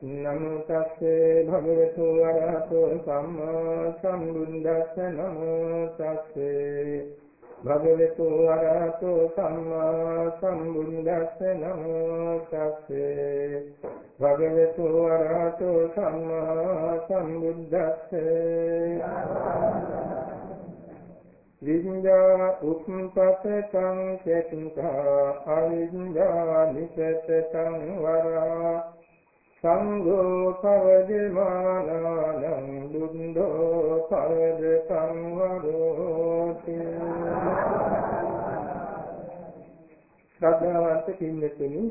නමෝ තස්සේ භගවතු වරහතෝ සම්මා සම්බුද්දස්ස නමෝ තස්සේ භගවතු වරහතෝ සම්මා සම්බුද්දස්ස නමෝ තස්සේ භගවතු වරහතෝ සම්මා සම්බුද්දස්සේ. විඤ්ඤා උප්පතං චේතං අවිඤ්ඤා නිසතං වරා සංඝෝ පවදිමානං බුද්ධෝ පවද සංවරෝති ශ්‍රද්ධාවන්ත පින්වතුනි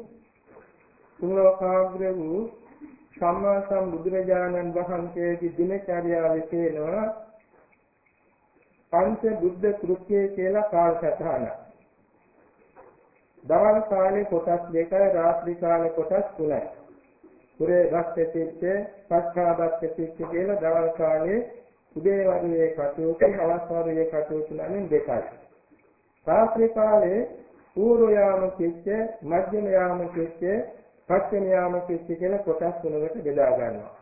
තුන්ලෝකාග්‍ර වූ සම්මා සම්බුදුරජාණන් වහන්සේගේ දිනචර්යාවේ තියෙනවා පංච බුද්ධ කෘත්‍යය කියලා කාලසටහන. දවල් කාලේ කොටස් දෙකයි රාත්‍රී කාලේ කොටස් තුනයි. පුරේ භක්තිච්ච පස්කාභක්තිච්ච කියලා දවල් කාලේ උදේ වරුවේ කටයුතු හවස් වරුවේ කටයුතු නම් දෙකයි. රාත්‍රී කාලේ පූර්ව යාම කිච්ච මධ්‍යම යාම කිච්ච පස්චම යාම කිච්ච කියලා කොටස් තුනකට බෙදා ගන්නවා.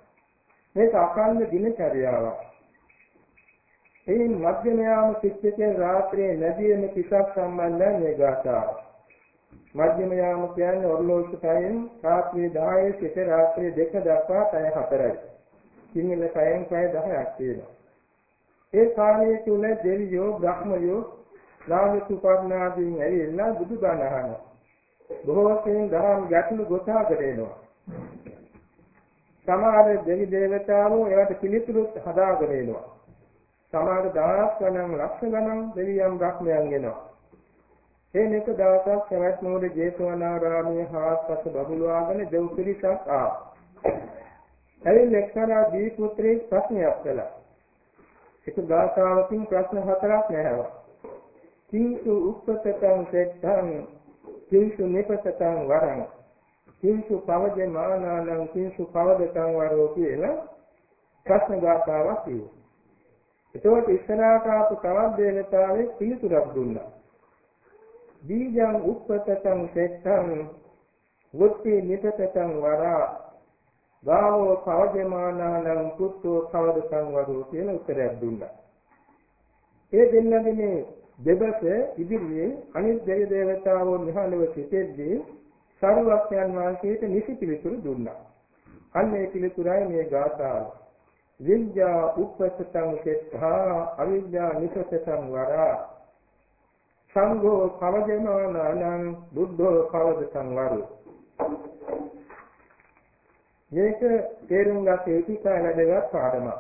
මේක අකන්ද දිනචර්යාවක්. එයින් මධ්‍යම යාම කිච්ච කියන රාත්‍රියේ නැදීම කිසක් සම්බන්ධයි මේ ගාථාව. මධ්‍යම යාම කියන්නේ ඔර්ලෝසු ටයිම් රාත්‍රී 10 සිට රාත්‍රී 2 දක්වා පැය 4යි. සිංහල පැයෙන් පැය 10ක් තියෙනවා. ඒ කාලයේ තුල දෙවියෝ බ්‍රහ්මයෝ නාග සුපර්ණාදීන් ඇවිල්ලා බුදුබණ අහනවා. බොහෝ සෙයින් ධර්ම ගැටළු ගොතාකට එනවා. සමහර දෙවි දේවතාවෝ ඒවට පිළිතුරු හදාගෙන එනවා. සමහර දහස් ගණන් ලක්ෂ ගණන් දෙවියන් බ්‍රහ්මයන් එනවා. ඒ මේක දවසක් සවැත් නුවර ජේතවනාරාමයේ හාස්පස බබළුවාගෙන දෙව් පිරිසක් ආවා. එයින් එක්තරා දී පුත්‍රයෙක් ප්‍රශ්නයක් කළා. ඒක ගාථාවකින් ප්‍රශ්න හතරක් නැහැවා. කිංසු උප්පතං සෙත්තං කිංසු නිපතං වරං කිංසු පවජේ මානානං කිංසු පවදතං වරෝ කියලා ප්‍රශ්න ගාථාවක් කිව්වා. එතකොට ඉස්සරහට ආපු තවත් දේවතාවෙක් පිළිතුරක් දුන්නා. බීජං උප්පතං සෙත්තං වුත්ති නිපතං වරා ගාවෝ පවජමානානං කුත්තෝ කවදකං වරෝ කියලා උත්තරයක් දුන්නා. ඒ දෙන්නගේ මේ දෙබස ඉදිරියේ අනිත් දෙවි දේවතාවෝ නිහඬව සිටෙද්දී සරුවක්යන් වහන්සේට නිසි පිළිතුරු දුන්නා. අන්න ඒ පිළිතුරයි මේ ගාථාව. විඤ්ඤා උප්පතං සෙත්තා අවිඤ්ඤා නිසතං වරා සංඝෝ කවදමානං බුද්ධෝ කවද සංවරු මේක තේරුම් ගත යුතු කාලදවත් පාඩමක්.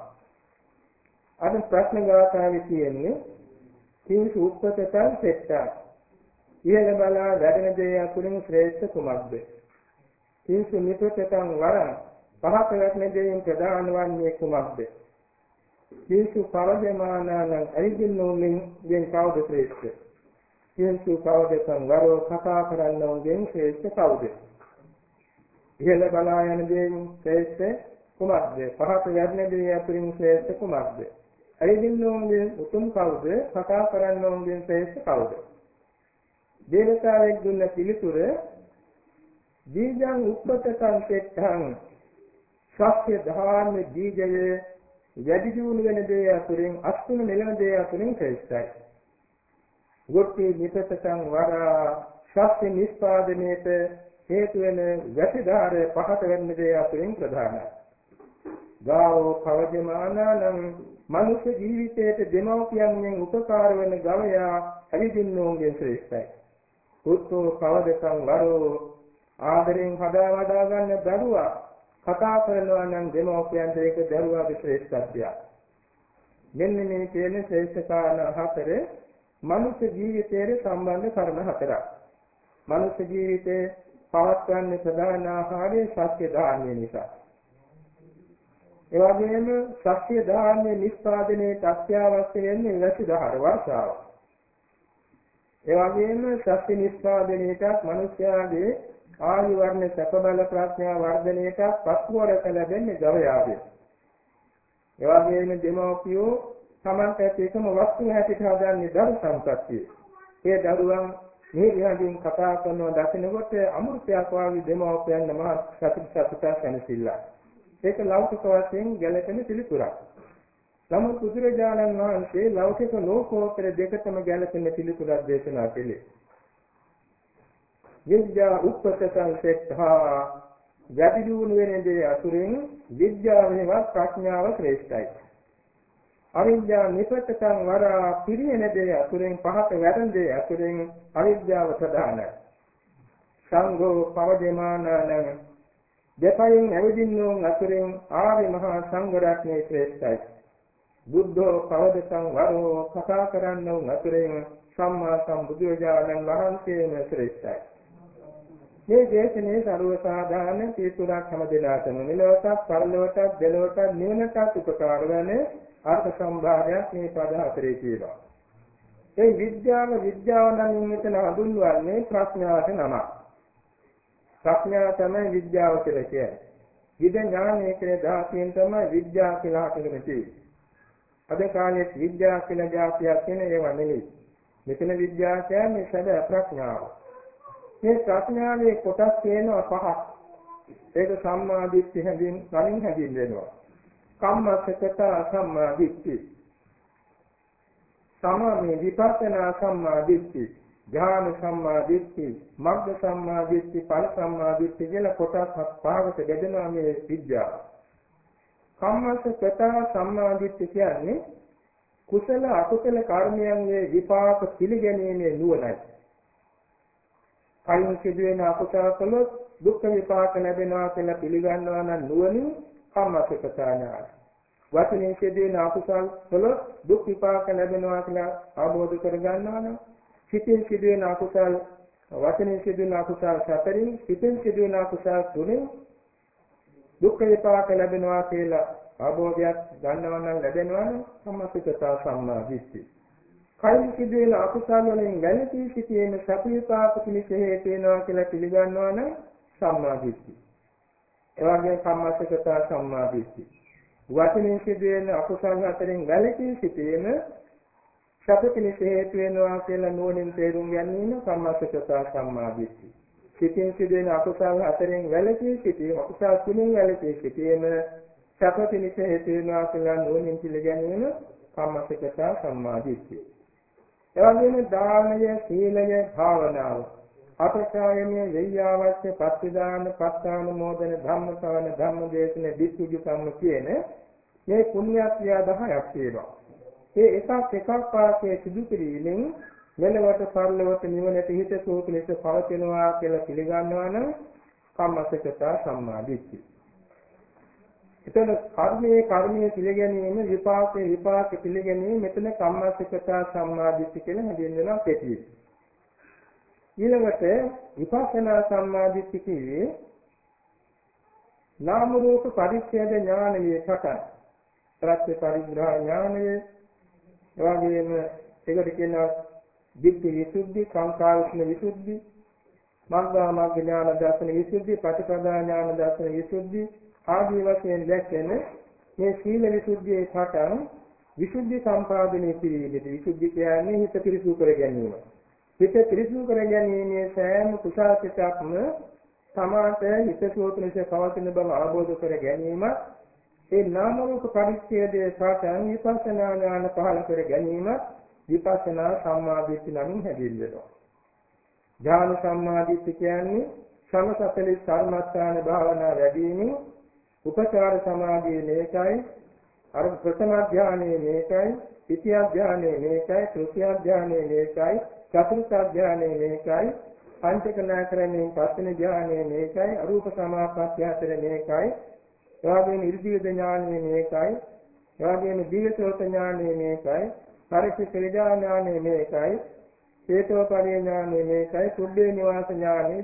අද ප්‍රශ්න ගාථාවේ තියෙන්නේ කිංසු උප්පතතං සෙට්ටා. ඉහළ බලා වැඩෙන දේ අතුරින් ශ්‍රේෂ්ඨ කුමක්ද? කිංසු නිපතතං වරං පහත වැටෙන දේෙන් ප්‍රධාන වන්නේ කුමක්ද? කිංසු පවදමානං අරිදින්නෝමින් ගෙන් කවුද ශ්‍රේෂ්ඨ? සියලු කවදකම් වරෝ කතා කරන්නවගෙන් ශ්‍රේෂ්ඨ කවුද? ඉහළ බලා යන දෙයින් ශ්‍රේෂ්ඨ කුමක්ද? පහත යන්නේ දේ අතරින් ශ්‍රේෂ්ඨ කුමක්ද? ඇයිදින්නෝන්ගෙන් උතුම් කවුද? කතා කරන්නවගෙන් ශ්‍රේෂ්ඨ කවුද? දේවතාවෙක් දුන්න පිළිතුර බීජං උප්පතං සෙට්ඨං සත්‍ය ධාර්ම බීජය වැඩි දියුණු වෙන දේ අතුරින් අස්තුන නෙලන දේ අතුරින් ශ්‍රේෂ්ඨයි. ගොට්ටි නිපතං වරා ශක්ති නිස්පාදනයේට හේතු වෙන වැසිධාරය පහත වෙන දේ අතරින් ප්‍රධානයි. ගාවෝ පවජමානනම් මනුෂ්‍ය ජීවිතයට දෙමව්පියන්ගෙන් උපකාර වෙන ගවයා ඇවිදින්නෝන්ගේ ශ්‍රේෂ්ඨයි. පුත්තෝ පවදකම් වරෝ ආදරෙන් හදා වඩා ගන්න දරුවා කතා කරනවා නම් දෙමව්පියන්ට ඒක දරුවාගේ ශ්‍රේෂ්ඨත්වයක්. මෙන්න මේ කියන ශ්‍රේෂ්ඨ කාරණා හතරේ මනුෂ්‍ය ජීවිතයේ සම්බන්ධ කර්ම හතරක්. මනුෂ්‍ය ජීවිතේ පවත්වන්නේ ප්‍රධාන ආහාරය සත්‍ය ධාන්‍ය නිසා. ඒ වගේම සත්‍ය ධාන්‍ය නිෂ්පාදනයේ අත්‍යවශ්‍ය වෙන්නේ වැසිදහර වර්ෂාව. ඒ වගේම සත්‍ය නිෂ්පාදනයේට මිනිස්යාගේ ආයු වර්ණ සැප බල ප්‍රඥා වර්ධනයේට පස්වරක ලැබෙන්නේ ගවයාගේ. ඒ වගේම දෙමෝපියෝ Tamanta ඇති එකම වස්තුව හැටියට හදාන්නේ දරු සම්පත්තිය. ඒ දරුවන් මේ විදිහින් කතා කරනවා දකිනකොට අමෘතයක් වාගේ දෙමව්පියන් නම සතුට සතුට සැනසෙල්ල. ඒක ලෞකික වශයෙන් ගැළපෙන පිළිතුරක්. නමුත් බුදුරජාණන් වහන්සේ ලෞකික ලෝකෝත්තර දෙකටම ගැළපෙන පිළිතුරක් දේශනා කළේ. විද්‍යා උප්පතං සෙට්ඨා යටි දියුණු වෙන දේ අතුරින් විද්‍යාවෙන්වත් ප්‍රඥාව ශ්‍රේෂ්ඨයි. අවිද්‍යාව නිපතකං වරා පිරියෙන දේ අතුරෙන් පහත වැටෙන දේ අතුරෙන් අවිද්‍යාව ප්‍රධානයි. සංඝෝ පවදේමානං දෙපයින් ඇවිදින්නෝන් අතුරෙන් ආරි මහා සංඝ රත්නයේ ශ්‍රේෂ්ඨයි. බුද්ධෝ පවදසං වරෝ කතා කරන්නෝන් අතුරෙන් සම්මා සම්බුදුරජාණන් වහන්සේම ශ්‍රේෂ්ඨයි. මේ දේශනේ ਸਰව සාධාරණ තීතුරක් හැම දෙනාටම මෙලොවටත් පරලොවටත් දෙලොවටත් නිවනටත් උපකාර වන අර්ථ සම්භාරයක් මේ පද හතරේ තියෙනවා. ඒ විද්‍යාව විද්‍යාව නම් මෙතන හඳුන්වන්නේ ප්‍රඥාවට නමක්. ප්‍රඥාව තමයි විද්‍යාව කියලා කියන්නේ. විද ඥානයේ කියන ධාතියෙන් තමයි විද්‍යාව කියලා හඳුන්වන්නේ තියෙන්නේ. අද කාලේ විද්‍යාව කියලා જાතියක් කියන ඒවා නෙමෙයි. මෙතන විද්‍යාව කියන්නේ සැබෑ ප්‍රඥාව. මේ ප්‍රඥාවේ කොටස් තියෙනවා පහක්. ඒක සම්මා දිට්ඨි හැදින් කලින් හැදින්වෙනවා. කම්මස්සකත සම්මා දිට්ඨි. සමමේ විපස්සනා සම්මා දිට්ඨි. ඥාන සම්මා දිට්ඨි, මග්ග සම්මා දිට්ඨි, ඵල සම්මා දිට්ඨි කියලා කොටස් පහකට බෙදෙනවා මේ විද්‍යාව. කම්මස්සකත සම්මා දිට්ඨි කියන්නේ කුසල අකුසල කර්මයන්ගේ විපාක පිළිගැනීමේ නුවණයි. කලින් සිදුවෙන අකුසල කළොත් දුක් විපාක ලැබෙනවා කියලා පිළිගන්නවා නම් නුවණින් කම්මසකතා ඥාන. වචනේ සිදුවෙන අකුසල කළොත් දුක් විපාක ලැබෙනවා කියලා අවබෝධ කරගන්නවා නම් සිතෙන් සිදුවෙන අකුසල වචනේ සිදුවෙන අකුසල සතරින් සිතෙන් සිදුවෙන අකුසල තුනෙන් දුක් විපාක ලැබෙනවා කියලා අවබෝධයක් ගන්නවා නම් ලැබෙනවා නම් කම්මසකතා සම්මා දිට්ඨිය. කයින් සිදුවෙන අකුසල වලින් වැළකී සිටීම සපිපාක පිණිස හේතු වෙනවා කියලා පිළිගන්නවා නම් සම්මා දිට්ඨිය. එවාගේ සම්මාසකතා සම්මාදිට්ඨි. වචනේ සිදුවෙන අකුසල හතරෙන් වැළකී සිටීම සපපිනිස හේතු වෙනවා කියලා නෝනින් තේරුම් ගැනීම සම්මාසකතා සම්මාදිට්ඨි. සිටින් සිදුවෙන අකුසල හතරෙන් වැළකී සිටීම අකුසල තුනෙන් වැළකී සිටීම සපපිනිස හේතු වෙනවා කියලා නෝනින් පිළිගැනීම සම්මාසකතා සම්මාදිට්ඨි. එවැගේම දානය, සීලය, භාවනාව අපචායමේ වෙయ్యවශ්‍ය පත්තිදාන, පස්තානුමෝදන, ධම්මසවන, ධම්මදේශන, දිට්ඨිජු කම්ම කියන මේ පුණ්‍ය ක්‍රියා 10ක් තියෙනවා. මේ එකක් එකක් වාසේ සිදු කිරීමෙන් මෙලවට පරලොවට නිවනට හිත සෝත ලෙස පවතිනවා කියලා පිළිගන්නවා නම් කම්මසකතා සම්මාදිට්ඨිය. එතන කර්මයේ කර්මයේ පිළිගැනීම විපාකයේ විපාක පිළිගැනීම මෙතන කම්මසිකතා සම්මාදිට්ඨිය කියලා හැදෙන්වෙනවා කෙටි. ඊළඟට විපස්සනා සම්මාදිට්ඨිය කියේ නාම රූප පරිච්ඡේද ඥානයේ පටන් ප්‍රත්‍ය පරිග්‍රහ ඥානයේ එවැගේම ඒකට කියනවා දිට්ඨි විසුද්ධි සංඛාර විසුද්ධි මග්ගා මග්ග ඥාන දර්ශන විසුද්ධි ප්‍රතිපදා ඥාන දර්ශන විසුද්ධි ආදී වශයෙන් දැක්වෙන මේ සීල විසුද්ධියේ පටන් විසුද්ධි සම්පාදනය කිරීමේදී විසුද්ධි කියන්නේ හිත පිරිසුදු කර ගැනීම. හිත පිරිසුදු කර ගැනීමේ සෑම කුසාසිතක්ම සමාත හිත සෝතනසේ පවතින බව අවබෝධ කර ගැනීම ඒ නාම රූප පරිච්ඡේදයේ පටන් විපස්සනා ඥාන පහළ කර ගැනීම විපස්සනා සම්මාදිට්ඨි නමින් හැදින්වෙනවා. ඥාන සම්මාදිට්ඨි කියන්නේ සමසතලි සර්මස්ථාන භාවනා වැඩිමින් උපචාර සමාධියේ මේකයි අර ප්‍රථම ධානයේ මේකයි ද්විතිය ධානයේ මේකයි තෘතිය ධානයේ මේකයි චතුර්ථ ධානයේ මේකයි පංචක නාකරණයෙන් පස්වෙනි ධානයේ මේකයි අරූප සමාපත්තිය හතර මේකයි එවාගෙම ඉර්ධිවිද ඥානයේ මේකයි එවාගෙම දීගසෝත ඥානයේ මේකයි පරිච්ඡේද ඥානයේ මේකයි හේතෝපරිය ඥානයේ මේකයි සුද්ධේ නිවාස ඥානයේ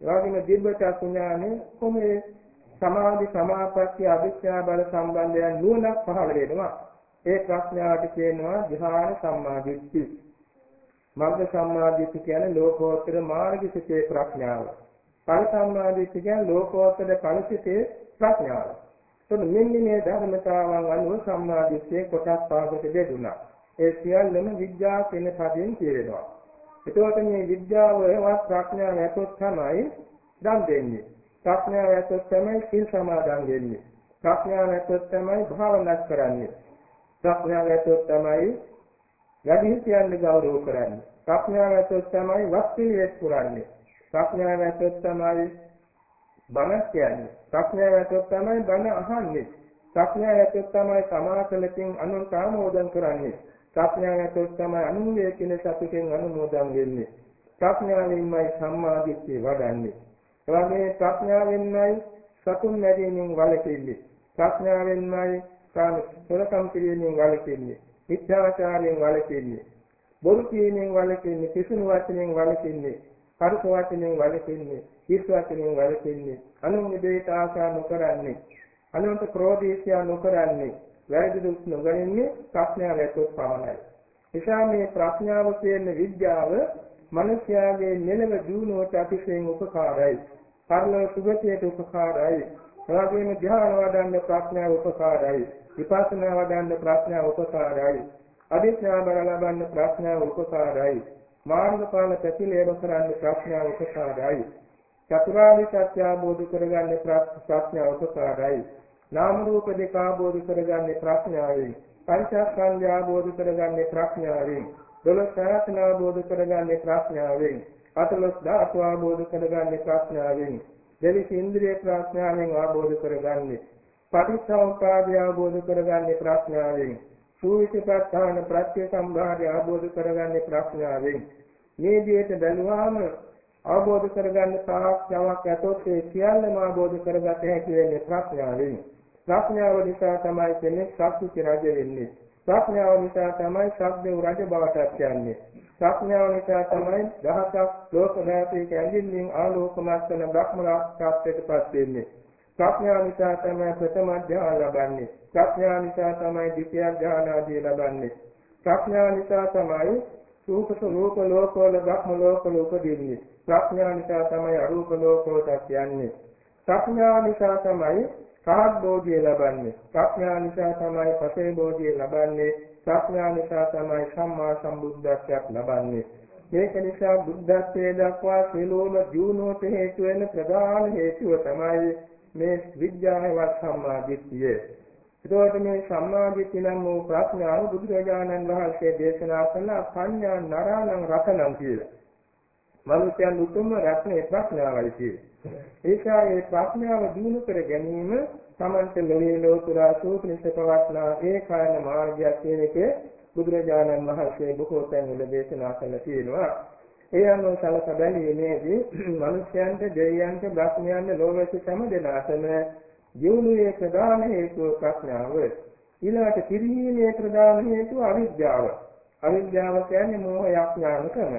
එවාගෙම දිබ්බචක්ඛු ඥානයේ කොහේ සමාධි සමාපatti අවිද්‍යා බල සම්බන්ධයන් නුවණක් පහළ වෙනවා. ඒ ප්‍රඥාවට කියනවා ධ්‍යාන සම්මාදිට්ඨි. මග්ග සම්මාදිට්ඨි කියන්නේ ලෝකෝත්තර මාර්ගසිතේ ප්‍රඥාව. ඵල සම්මාදිට්ඨි කියන්නේ ලෝකෝත්තර ඵලසිතේ ප්‍රඥාව. එතකොට මෙන්න මේ ධර්මතාවන් අනුව සම්මාදිට්ඨියේ කොටස් පහකට බෙදුණා. ඒ සියල්ලම විද්‍යා කියන පදයෙන් කියවෙනවා. එතකොට මේ විද්‍යාව ඒවත් ප්‍රඥාව ඇතොත් තමයි දන් දෙන්නේ. ප්‍රඥාව ඇතොත් තමයි සීල් සමාදන් වෙන්නේ. ප්‍රඥාව ඇතොත් තමයි භාවනා කරන්නේ. ප්‍රඥාව ඇතොත් තමයි වැඩිහිටියන් ගෞරව කරන්නේ. ප්‍රඥාව ඇතොත් තමයි වස්තුලියෙත් පුරන්නේ. ප්‍රඥාව ඇතොත් තමයි බණ කියන්නේ. ප්‍රඥාව ඇතොත් තමයි බණ අහන්නේ. ප්‍රඥාව ඇතොත් තමයි සමාසලකින් අනුන්ට ආමෝදන් කරන්නේ. ප්‍රඥාව ඇතොත් තමයි අනුන්ගේ කියන සතුටෙන් අනුමෝදන් වෙන්නේ. ප්‍රඥාවෙන්මයි සම්මාදිට්ඨිය වඩන්නේ. එවැගේ ප්‍රඥාවෙන්මයි සතුන් මැරීමෙන් වළකින්නේ. ප්‍රඥාවෙන්මයි කාම සොරකම් කිරීමෙන් වළකින්නේ. මිත්‍යාචාරයෙන් වළකින්නේ. බොරු කීමෙන් වළකින්නේ. කිසිම වචනෙන් වළකින්නේ. කරුස වචනෙන් වළකින්නේ. හිස් වචනෙන් වළකින්නේ. අනුන්ගේ දේට ආශා නොකරන්නේ. අනුන්ට ක්‍රෝධීසියා නොකරන්නේ. වැරදි දුක් නොගනින්නේ ප්‍රඥාව ඇතුළත් පමණයි. නිසා මේ ප්‍රඥාව කියන විද්‍යාව මිනිස්යාගේ මෙලව දියුණුවට අතිශයින් උපකාරයි. පරලෝක සුගතියට උපකාරයි. එවැගේම ධ්‍යාන වඩන්න ප්‍රඥාව උපකාරයි. විපස්සනා වඩන්න ප්‍රඥාව උපකාරයි. අධිඥා බල ලබන්න ප්‍රඥාව උපකාරයි. මාර්ගඵල ප්‍රතිලේභ කරන්න ප්‍රඥාව උපකාරයි. චතුරාර්ය සත්‍ය අවබෝධ කරගන්න ප්‍රඥාව උපකාරයි. නාම රූප දෙක අවබෝධ කරගන්නේ ප්‍රඥාවෙන්. පංචස්කන්ධය අවබෝධ කරගන්නේ ප්‍රඥාවෙන්. දොළොස් ධාතන අවබෝධ කරගන්නේ ප්‍රඥාවෙන්. අතලොස් ධාතු අවබෝධ කරගන්නේ ප්‍රඥාවෙන්. දෙවිස ඉන්ද්‍රිය ප්‍රඥාවෙන් අවබෝධ කරගන්නේ පටිච්චසමුප්පාදය ආબોධ කරගන්නේ ප්‍රඥාවෙන්. සූවිසපත්තාන ප්‍රත්‍ය සම්භාරය ආબોධ කරගන්නේ ප්‍රඥාවෙන්. මේ විදිහට බැලුවාම අවබෝධ කරගන්න තාක් යමක් ඇතොත් ඒ සියල්ලම අවබෝධ කරගත හැකි වෙන්නේ ප්‍රඥාවෙන්. ප්‍රඥාව නිසා තමයි කෙනෙක් ශක්ති රජ වෙන්නේ. ප්‍රඥාව නිසා තමයි ශබ්දේ රජ බවට යන්නේ. ප්‍රඥාව නිසා තමයි දහසක් ලෝක ධාතයක ඇඟින්මින් ආලෝකමත් වන බ්‍රහ්ම රාජ්‍යයටපත් වෙන්නේ. ප්‍රඥාව නිසා තමයි ප්‍රථම ධ්‍යාන ලබන්නේ. ප්‍රඥාව නිසා තමයි ද්විතිය ධ්‍යාන ආදී ලබන්නේ. ප්‍රඥාව නිසා තමයි රූපස රූප ලෝකවල බ්‍රහ්ම ලෝකවල උපදින්නේ. ප්‍රඥාව නිසා තමයි අරූප ලෝකවලට යන්නේ. ප්‍රඥාව නිසා තමයි සාහත් බෝධිය ලබන්නේ ප්‍රඥා නිසා තමයි පසේ බෝධිය ලබන්නේ ප්‍රඥා නිසා තමයි සම්මා සම්බුද්ධත්වයක් ලබන්නේ මේක නිසා බුද්ධත්වයේ දක්වා සියලුම ජීවණයට හේතු වෙන ප්‍රධාන හේතුව තමයි මේ විද්‍යාවවත් සම්මා දිට්ඨිය. ඒකෝට මේ සම්මා දිට්ඨිය නම් වූ ප්‍රඥාව බුදුරජාණන් වහන්සේ දේශනා කළ පඤ්ඤා නරාණං රතනං කියලා. මනුෂ්‍යයන් උතුම්ම රත්නේ ප්‍රඥාවයි කියන්නේ. ඒසා ඒ ප්‍රඥාව දිනු කර ගැනීම තමන්ට ලෝකේ ලෝතුරා සූත්‍රනිෂ පවත්නා ඒ කායන මාර්ගයක් කියන එක බුදුරජාණන් වහන්සේ බොහෝ තැන්වල දේශනා කළා තියෙනවා. ඒ අනුව සලක බැලීමේදී මිනිස්යන්ට දෙවියන්ට බ්‍රහ්මයන්ට ලෝකෙ සෑම දෙනාටම ජීවුනේ ප්‍රධාන හේතුව ප්‍රඥාව. ඊළඟට කිරීමේ ප්‍රධාන හේතුව අවිද්‍යාව. අවිද්‍යාව කියන්නේ මෝහයක් ඥානකම.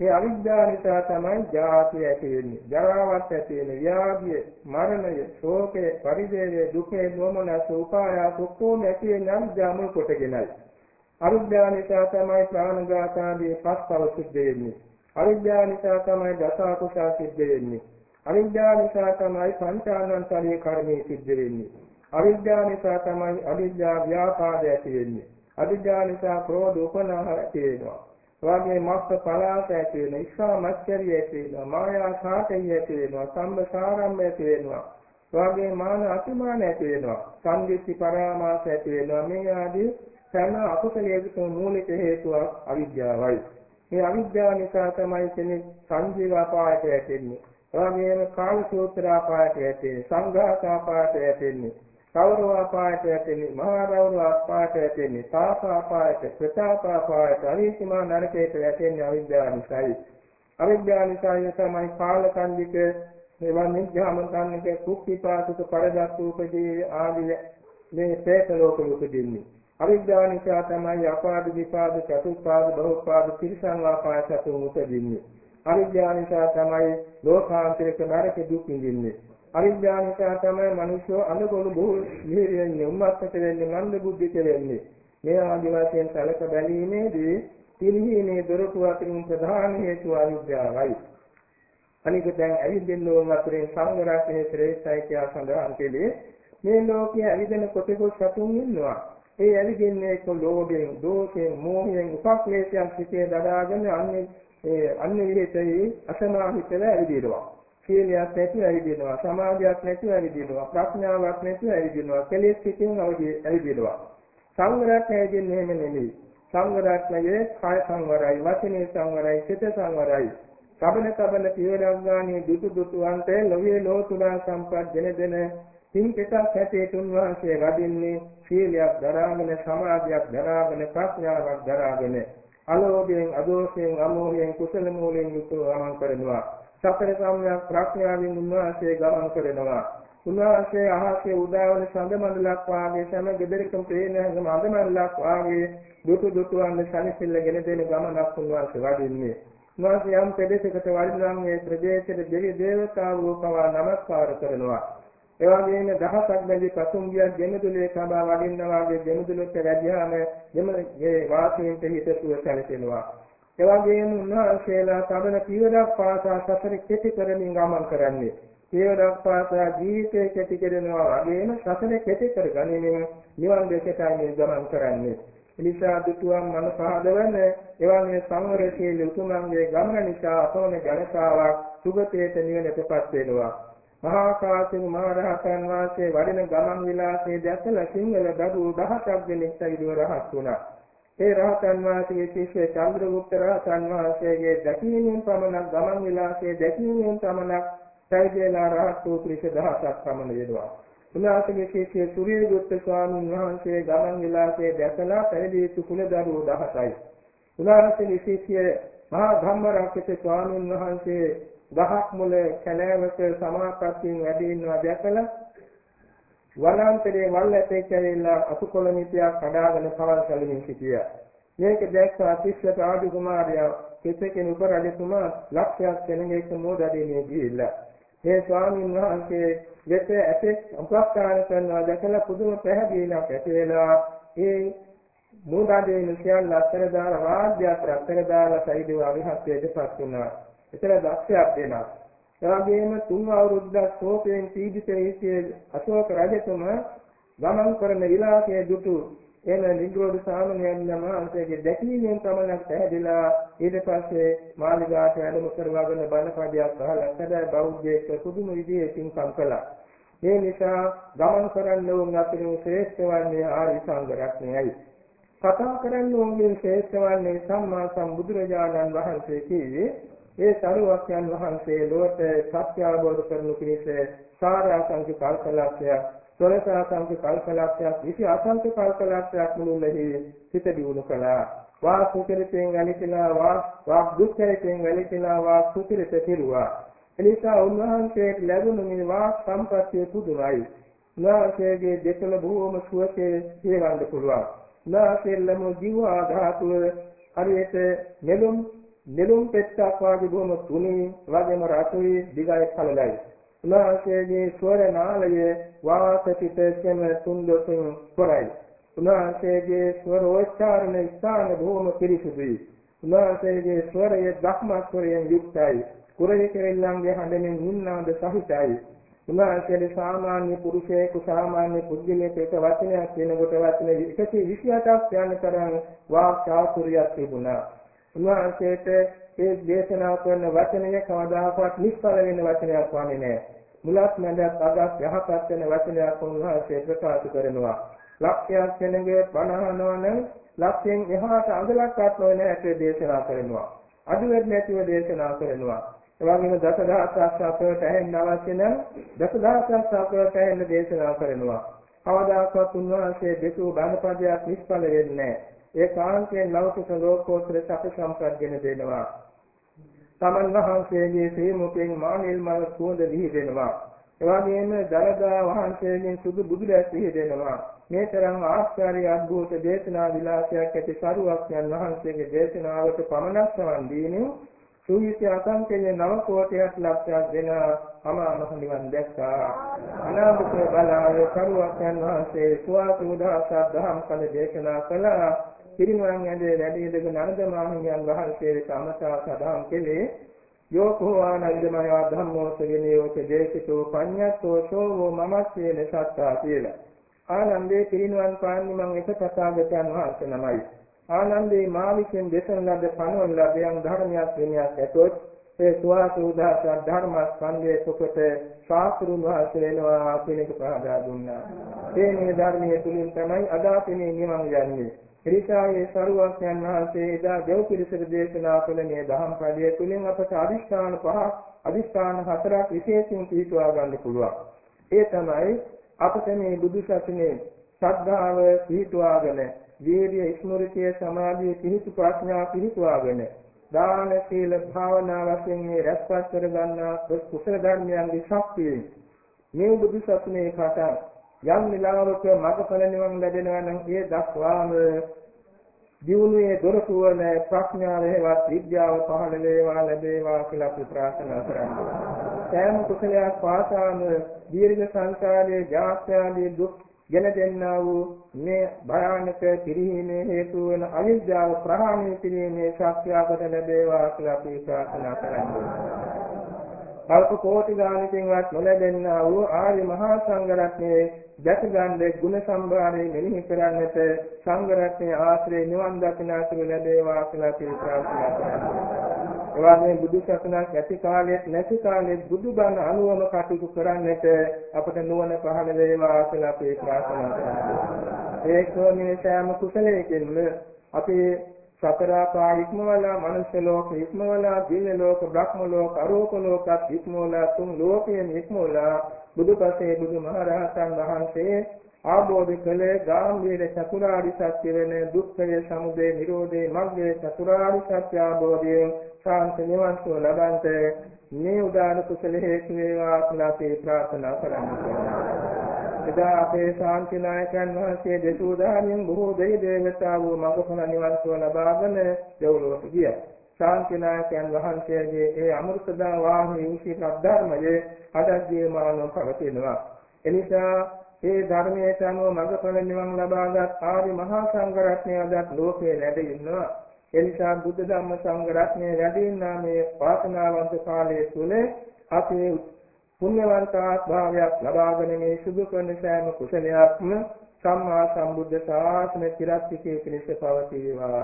මේ අවිද්‍යාව නිසා තමයි ජාතිය ඇති වෙන්නේ. ජරාවත් ඇති වෙන්නේ, ව්‍යාධිය, මරණය, ශෝකය, පරිදේය, දුකේ නොමනස, උපායාස ඔක්කොම ඇති වෙන්නේ අවිද්‍යාව මුල් කොටගෙනයි. අවිද්‍යාව නිසා තමයි ප්‍රාණඝාත ආදී පස්පව සිද්ධ වෙන්නේ. අවිද්‍යාව නිසා තමයි දස අකුසල සිද්ධ වෙන්නේ. අවිද්‍යාව නිසා තමයි පංචානන්තරී කර්මයේ සිද්ධ වෙන්නේ. අවිද්‍යාව නිසා තමයි අවිද්‍යාව ව්‍යාපාදය ඇති වෙන්නේ. අවිද්‍යාව නිසා ක්‍රෝධ උපනාහ ඇති වෙනවා. වාගේ මස්ස පලාස ඇති වෙන ඉස්සා මච්චරිය ඇති වෙනවා මායා සාතය ඇති වෙනවා සම්බසාරම්ම ඇති වෙනවා වාගේ මාන අතිමාන ඇති වෙනවා සංදිත්ති පරාමාස ඇති වෙනවා මේ ආදී සෑම අකුසලයකට මූලික හේතුවක් අවිද්‍යාවයි මේ අවිද්‍යාව නිසා තමයි කෙනෙක් සංජීව අපායට වැටෙන්නේ. වාගේම කාල සූත්‍ර අපායට වැටෙන්නේ සංඝාත අපායට වැටෙන්නේ කවුරු ආපායට ඇතෙන්නේ මහා රවුරු ආපායට ඇතෙන්නේ තාප ආපායට ප්‍රතාප ආපායට අවිසිමා නරකයට ඇතෙන්නේ අවිද්‍යාව නිසායි. අවිද්‍යාව නිසා තමයි කාලකන්දික මෙවන් නිජාමතන්නක කුක්ඛිපාසුක පරදස්සූපදී ආදී මේ ප්‍රේත ලෝක උපදින්නේ. අවිද්‍යාව නිසා තමයි අපාද විපාද චතුප්පාද බහුපාද තිරසං ආපාය සතුන් උපදින්නේ. අවිද්‍යාව නිසා තමයි ලෝකාන්තරික නරක දුක් විඳින්නේ. අවිද්‍යාව නිසා තමයි මිනිස්සු අනුගොළු බොහෝ නිහිරෙන්නේ උම්මත්තක වෙන්නේ මන්ද බුද්ධික වෙන්නේ. මේ ආදි වශයෙන් සැලක බැලීමේදී තිලිහිනේ දොරටු අතරින් ප්‍රධාන හේතුව අවිද්‍යාවයි. අනික දැන් ඇවිදින්න ඕන අතරින් සංඝ රත්නයේ ශ්‍රේෂ්ඨයි කියලා සඳහන් කෙලේ මේ ලෝකයේ ඇවිදින කොටකොස් සතුන් ඉන්නවා. ඒ ඇවිදින්නේ එක්ක ලෝභයෙන් දෝෂයෙන් මෝහයෙන් උපක්ලේශයන් සිටේ දඩාගෙන අන්නේ ඒ අන්න විහෙතේ අසමාහිතව ඇවිදිනවා. සීලයක් නැතිව ඇවිදිනවා. සමාධියක් නැතිව ඇවිදිනවා. ප්‍රඥාවක් නැතිව ඇවිදිනවා. කෙලෙස් පිටින් ඇවිදිනවා. සංවරයක් නැගෙන්නේ එහෙම නෙමෙයි. සංවරයක්මයේ කාය සංවරයි, වචනේ සංවරයි, සිත සංවරයි. සබන සබන පියවරක් ගානේ දුතු දුතු අන්තේ ලෝයේ ලෝතුලා සම්පත් දෙන දෙන තින්කෙතක් හැටේ තුන්වහන්සේ වදින්නේ සීලයක් දරාගෙන සමාධියක් දරාගෙන ප්‍රඥාවක් දරාගෙන අලෝභයෙන් අදෝෂයෙන් අමෝහයෙන් කුසල මූලයෙන් යුක්තව ගමන් කරනවා. සතර සම්‍යක් ප්‍රඥාවෙන් උන්වහන්සේ ගමන් කරනවා. උන්වහන්සේ අහසේ උදාවන සඳ මණ්ඩලක් වාගේ සෑම ගෙදරකම පේන හැම අඳ මණ්ඩලක් වාගේ දුතු දුතු වන්න සනිසිල්ලගෙන දෙන ගමනක් උන්වහන්සේ වඩින්නේ. උන්වහන්සේ යම් ප්‍රදේශයකට වඩිනම් මේ ප්‍රදේශයේ දෙවි දේවතාවෝ පවා නමස්කාර කරනවා. ඒ වගේම දහසක් බැඳි පසුම්බියක් ගෙමදුලේ සබා වඩින්නා වගේ ගෙමදුලට වැඩියාම ගෙමගේ වාසීන්ට හිතසුව සැලසෙනවා ඒ වගේම උන්වහන්සේලා සමන පියවරක් පාසා සසර කෙටි කරමින් ගමන් කරන්නේ පියවරක් පාසා ජීවිතේ කෙටි කරනවා වගේම සසර කෙටි කරගනිමින් නිවන් දෙකටයි මේ ගමන් කරන්නේ. එනිසා දුතුන් මන පහදවන එවැනි සංවරශීලී උතුමන්ගේ ගමන නිසා අපෝන ජනතාවක් සුගතයට නිවනටපත් වෙනවා. මහා කාශ්‍යප මහ රහතන් වහන්සේ වඩින ගමන් විලාසයේ දැකලා සිංහල දඩුව දහසක් දෙනෙක් සයිදුව රහත් වුණා. ඒ රහතන් වහන්සේගේ ශිෂ්‍ය චන්ද්‍රගුප්ත රහතන් වහන්සේගේ දැකීමෙන් පමණක් ගමන් විලාසයේ දැකීමෙන් පමණක් සයිදේලා රහත් වූ ත්‍රිශ දහසක් පමණ වෙනවා. උන්වහන්සේගේ ශිෂ්‍ය සූර්යගුප්ත ස්වාමීන් වහන්සේ ගමන් විලාසයේ දැකලා පැවිදි යුතු කුලදරුවෝ 16යි. උන්වහන්සේගේ ශිෂ්‍ය මහා ධම්මරක්ෂිත ස්වාමීන් වහන්සේ ගහක් මුල කැලෑවක සමාපත්තියෙන් වැඩ ඉන්නවා දැකලා වනාන්තරයේ වල් ඇටේ කැවිලා අසුකොළ මිත්‍යා කඩාගෙන පවල් සැලමින් සිටියා. මේක දැක්ක අතිශ්‍යත ආදි කුමාරයා කෙසේකෙන උපරජතුමා ලක්ෂයක් කෙනෙක් මොදඩේ ගිහිල්ලා මේ ස්වාමීන් වහන්සේ වෙත ඇතෙක් උපස්ථාන කරනවා දැකලා පුදුම පැහැදිලිවක් ඇති වෙනවා ඒ මූදාදේන සියල්ල අත්තර දාලා වාද්‍යයක් අත්තර දාලා සයිදව අවිහත්යටපත් වුණා. එතන දක්ෂයක් දෙනවා. එවැගේම තුන් අවුරුද්දක් සෝපයෙන් පීඩිත වී අශෝක රජතුමා ගමන් කරන විලාසයේ දුටු එන නිග්‍රෝධ සාමණේරයන් වහන්සේගේ දැකීමෙන් පමණක් පැහැදිලා ඊට පස්සේ මාළිගාට වැඩම කරවගෙන බණපදයක් අහලා සදා බෞද්ධයෙක් පුදුම විදිහේ පින්කම් කළා. ඒ නිසා ගමන් කරන්න ඕන අතරින් ශ්‍රේෂ්ඨ වන්නේ ආරි සංඝ රත්නයයි. කතා කරන්න ඕනේ ශ්‍රේෂ්ඨ වන්නේ සම්මා සම්බුදුරජාණන් වහන්සේ කීවේ ඒ සරුවක්යන් වහන්සේ ලොවට සත්‍ය අවබෝධ කරනු පිණිස සාරාංශික කල්පලක්ෂයක් සොලසා සංක කල්පලක්ෂයක් විසි අසංක කල්පලක්ෂයක් මුළුල්ලෙහි සිත දියුණු කළා. වා සුචරිතෙන් වැළකීලා වා වා දුක්ඛයෙන් වැළකීලා වා සුචරිත කෙරුවා. එනිසා උන්වහන්සේට ලැබුණු මේ වා සම්පත්තිය පුදුමයි. උන්වහන්සේගේ දෙකල බොහෝම සුවසේ හේවන්න පුළුවන්. උන්වහන්සේලම ජීව ආධාතුව හරියට නෙළුම් නෙළුම් පෙත්තක් වගේ බොහොම තුනී වගේම රතුයි දිගයි පළලයි. උන්වහන්සේගේ ස්වර නාලය වාසසිත සෙම තුන්දොසින් පොරයි. උන්වහන්සේගේ ස්වරෝච්චාරණ ස්ථාන බොහොම පිරිසුදුයි. උන්වහන්සේගේ ස්වරය ධක්මස්වරයෙන් යුක්තයි. කුරේ කෙරෙල්ලන්ගේ හඬමින් නින්නාද සහිතයි. උන්වහන්සේගේ සාමාන්‍ය පුරුෂයෙකු සාමාන්‍ය පුද්ගලයෙක් එක වචනයක් වෙනකොට වචන 128ක් යන තරම් වාක් චාතුරියක් තිබුණා. උන්වහන්සේට ඒ දේශනා කරන වචනය කවදාකවත් නිෂ්ඵල වෙන වචනයක් වන්නේ නැහැ. මුලත් මැදත් අගක් යහපත් වෙන වචනයක් උන්වහන්සේ ප්‍රකාශ කරනවා. ලක්ෂයක් කෙනෙකුගේ බණහනවා නම් ලක්ෂයෙන් එහාට අඟලක්වත් නොවන ඇටේ දේශනා කරනවා. අඩුවෙත් නැතිව දේශනා කරනවා. එවැගේම දසදහසක් අපට ඇහෙන්න අවශ්‍ය නම් දසදහසක් අපට ඇහෙන්න දේශනා කරනවා. කවදාකවත් උන්වහන්සේ දෙතු බණපදයක් නිෂ්ඵල වෙන්නේ නැහැ. ඒ කාන්තයෙන් ලෞකික ලෝකෝත්තර සැප සම්පත් ගෙන දෙනවා. තමන් වහන්සේගේ ශ්‍රී මුඛයෙන් මානෙල් මල් සුවඳ විහිදෙනවා. එවාගෙම දරදා වහන්සේගෙන් සුදු බුදුරැස් විහිදෙනවා. මේ තරම් ආශ්චර්ය අද්භූත දේශනා විලාසයක් ඇති සරුවක් යන වහන්සේගේ දේශනාවට පමණක් සමන් දීනේ සූවිසි අසංකේය නව කෝටියක් ලක්ෂයක් දෙන අමාමහ නිවන් දැක්කා අනාගත බලාවේ සරුවක් යන වහන්සේ සුවාස උදාසක් දහම් කල දේශනා කළා පිරිනුවන් ඇඳේ වැඩ ඉඳගෙන නරද මාහිමියන් වහන්සේ සමතා සදාම් කෙලේ යෝකෝ ආනන්දමය ධම්මෝ සවිනියෝච දේශිතෝ පඤ්ඤත්තෝ සෝවෝ මමස්සේන සත්තා කියලා. ආනන්දේ පිරිනුවන් පාන්නේ මම එක තථාගතයන් වහන්සේ නමයි. ආනන්දේ මා විසින් දේශන ලද පණවන ලද යම් ධර්මයක් විනයක් ඇතොත් ඒ සුවාසුදාස ධර්ම ස්කන්ධයේ සුපත ශාස්ත්‍රුන් වහන්සේ වෙනවා කියන එක පහදා දුන්නා. ඒ මේ ධර්මයේ තුලින් තමයි අදාපිනේ නිවන් යන්නේ. එනිසායේ සරුවක්යන් වහන්සේ එදා දෙව් පිළිසක දේශනා කළ මේ දහම් පදයේ තුලින් අපට අදිස්ථාන පහක් අදිස්ථාන හතරක් විශේෂයෙන් පිළිතුවා ගන්න පුළුවන්. ඒ තමයි අපට මේ බුදු සසුනේ ශ්‍රද්ධාව පිළිතුවාගෙන, වීර්ය, ස්මෘතිය, සමාධිය, පිහිටු ප්‍රඥා පිළිතුවාගෙන, දාන, සීල, භාවනා වශයෙන් මේ රැස්පත් කර ගන්නා කුසල ධර්මයන්ගේ ශක්තියෙන් මේ බුදු සසුනේ පටන් යම් නිලාවක මඟඵල නිවන් ලැබෙනවා නම් ඒ දක්වාම දියුණුවේ දොරටු වන ප්‍රඥාව හේවත් විද්‍යාව පහළ වේවා ලැබේවා කියලා අපි ප්‍රාර්ථනා කරන්නේ. සෑම කුසලයක් පාසාම දීර්ඝ සංසාරයේ ජාත්‍යාදී දුක් ගෙන දෙන්නා වූ මේ භයානක පිරිහීමේ හේතු වන අවිද්‍යාව ප්‍රහාණය කිරීමේ ශක්තිය අපට ලැබේවා කියලා අපි ප්‍රාර්ථනා කරන්නේ. කල්ප කෝටි ගානකින්වත් නොලැබෙන්නා වූ ආර්ය මහා සංඝ රත්නයේ දැකගන්නේ ගුණ සම්භාරයේ මෙනෙහි කරන්නට සංඝ රත්නයේ ආශ්‍රේ නිවන් දකිනාතුරු ලැබේවා කියලා අපි ප්‍රාර්ථනා කරනවා. එවාගේ බුදු සසුනක් ඇති කාලෙත් නැති කාලෙත් බුදුබණ අනුවම කටයුතු කරන්නට අපට නුවණ පහළ වේවා කියලා අපි ප්‍රාර්ථනා කරනවා. ඒකෝමිනේ සෑම කුසලයකින්ම අපි සතරාපා ඉක්මවලා මනුෂ්‍ය ලෝක ඉක්මවලා දිව්‍ය ලෝක බ්‍රහ්ම ලෝක අරූප ලෝකත් ඉක්මවලා තුන් ලෝකයෙන් ඉක්මවලා බුදුපසේ බුදුමහරහතන් වහන්සේ ආબોධ කළේ ගාම්භීර චතුරාරි සත්‍ය වෙන දුක්ඛය සමුදය නිරෝධේ මග්ගේ චතුරාරි සත්‍ය ආબોධයෙන් ශාන්ත නිවන් සුව ලබන්ත. මේ උදාන කුසල හේතු වේවා කියලා අපි ප්‍රාර්ථනා කරන්නේ එදා අපේ ශාන්තිනායකයන් වහන්සේ දෙසූ දානින් බොහෝ දෙවි දේවතාවෝ මඟඵල නිවන් සුව ලබාගෙන දෙව්ලොවට ගියා. ශාන්තිනායකයන් වහන්සේගේ ඒ අමෘතදා වාහනේ විශේෂ ධර්මයේ අදත් ජීවමානව පවතිනවා. එනිසා ඒ ධර්මයේ අනුව මඟඵල නිවන් ලබාගත් ආදි මහා සංඝ රත්නය අදත් ලෝකේ නැද ඉන්නවා. එනිසා බුද්ධ ධම්ම සංඝ රත්නයේ වැඩින්නා මේ වාසනාවන්ත කාලයේ තුල අපේ පුණ්‍යවන්ත ආත්භාවයක් ලබාගෙන මේ සුදු කරන සෑම කුසලයක්ම සම්මා සම්බුද්ධ ශාසන චිරස්තිකේ පිණිස පවතිවා.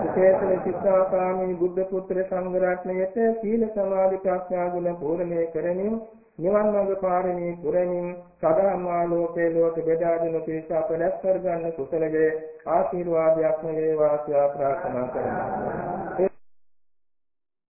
විශේෂයෙන් සිතාකාමී බුද්ධ පුත්‍ර සංඝ රත්නයේත සීල සමාධි ප්‍රඥා ගුණ පූර්ණේ කරමින් නිවන් මාර්ග පාරමී පුරමින් සදාම්මා ලෝකේ ලෝක බෙදා දෙන පිරිස අප රැස් කර ගන්න කුසලයේ ආශිර්වාදයක් වේවා කියලා ප්‍රාර්ථනා කරනවා.